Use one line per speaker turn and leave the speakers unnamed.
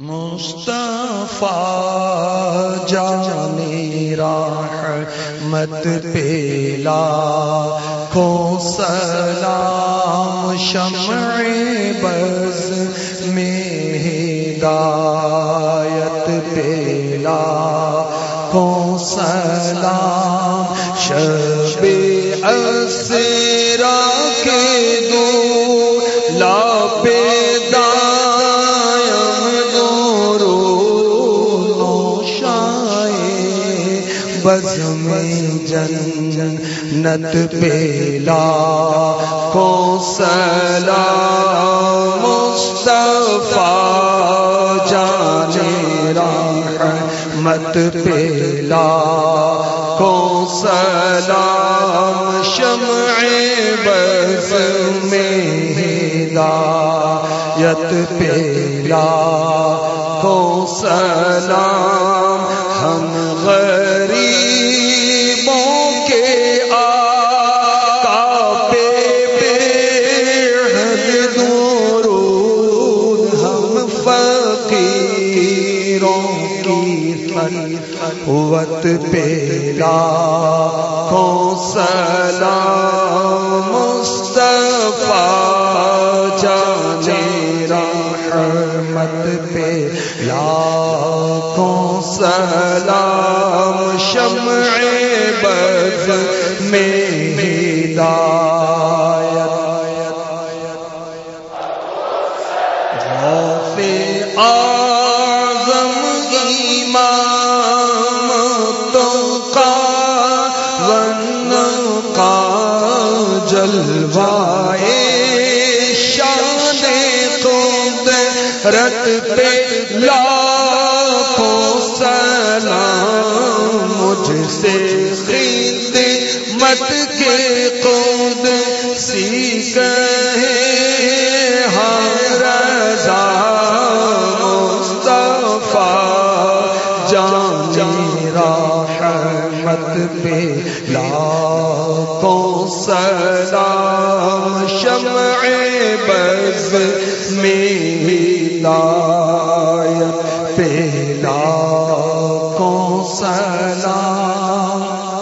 مصطفیٰ جانی رحمت پیلا کو سلام شمع بز میں ہدایت پیلا کو سلام شب اسرا بزم جن جنت پیلا کو سلا مصطفیٰ جانے رحمت پیلا کو سلام شمع بز میں ہدایت پیلا کو سلام قوت پیلا کو سلام مصطفیٰ جانے رحمت پہ لاکھوں سلام شمع بز میں ہدایت۔ غوث اعظم امام کا ون کا جلوائے شان خود رت پہ لاکھوں سلام مجھ سے خید مت کے خود سیکھ ہر جانے رحمت پہ لاکھوں سلام شمع بز میں ہدایت پہ لاکھوں سلام